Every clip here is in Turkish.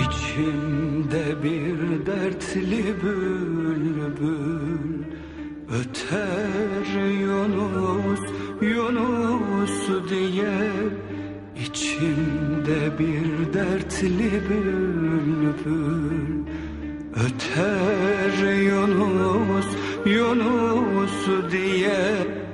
İçimde bir dertli bülbül Öter Yunus, Yunus diye. İçimde bir dertli bülbül Öter Yunus, Yunus diye.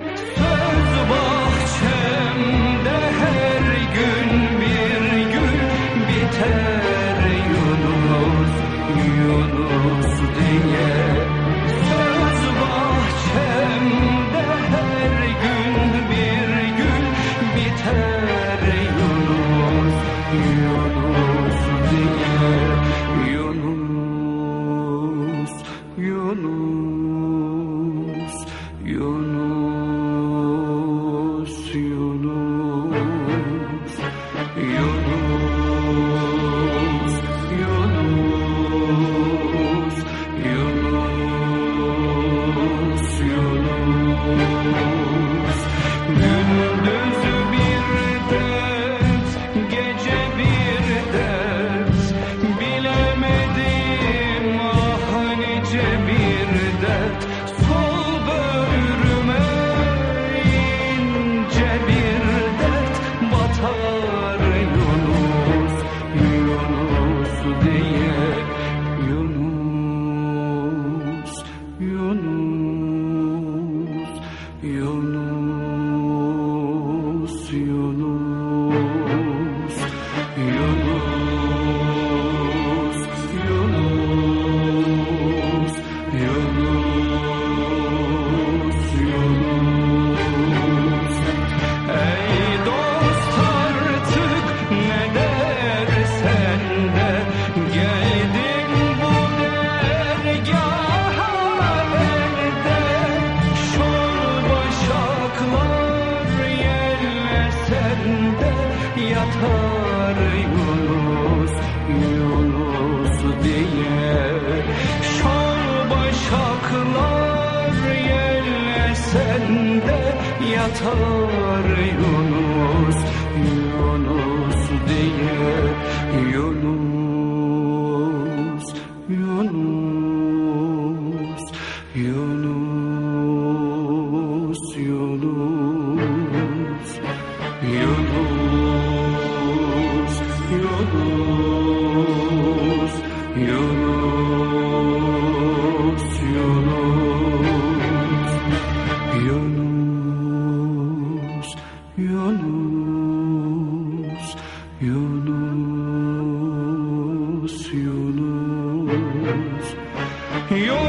yatar Yunus Yunus diye Yunus Yunus Yunus Yunus Yunus Yunus Yunus You.